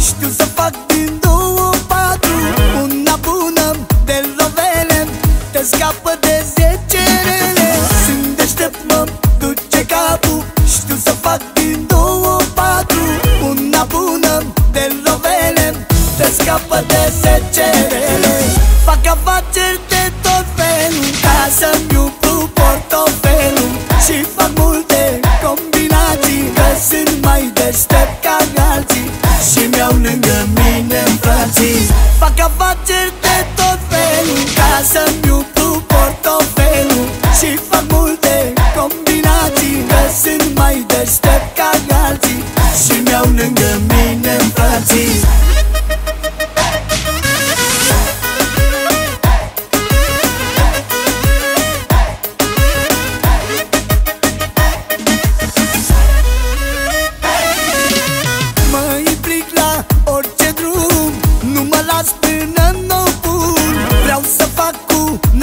Știu să fac din două patru. Una bună de lovele Te scapă de zece rele Sunt deștept, mă duce capul. Știu să fac din două patru. Una bună de lovele Te scapă de zece rele Fac afaceri de tot felul Ca să-mi umplu portofel Și-mi iau lângă mine frații Fac afaceri de tot felul Ca să-mi umplu portofelul. Și fac multe combinații Că sunt mai deștept ca alții. Și-mi iau lângă mine frații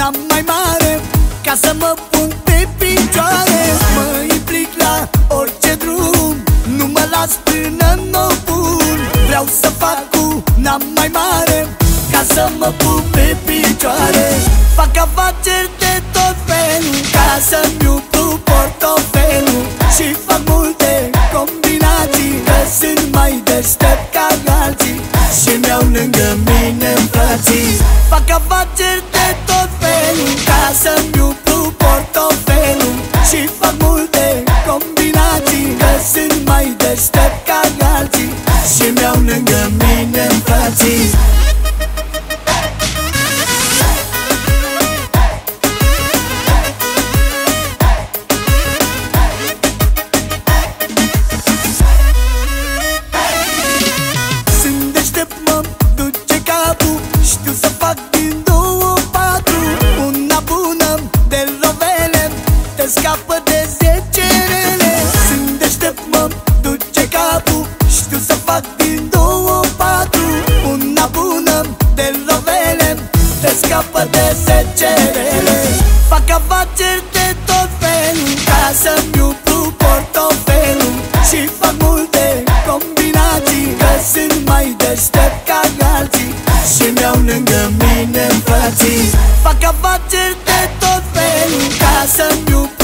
cu n-am mai mare Ca să mă pun pe picioare. Mă implic la orice drum Nu mă las până nu pun. Vreau să fac cu n-am mai mare Ca să mă pun pe picioare. Fac afaceri de tot felul Ca să-mi umplu portofelul. Și fac multe combinații Că sunt mai deștept ca alții. Și-mi iau lângă mine frații. Fac afaceri de tot felul Ca să-mi umplu portofelul Și fac multe lângă mine frații Fac afaceri de tot felul Ca să-mi umplu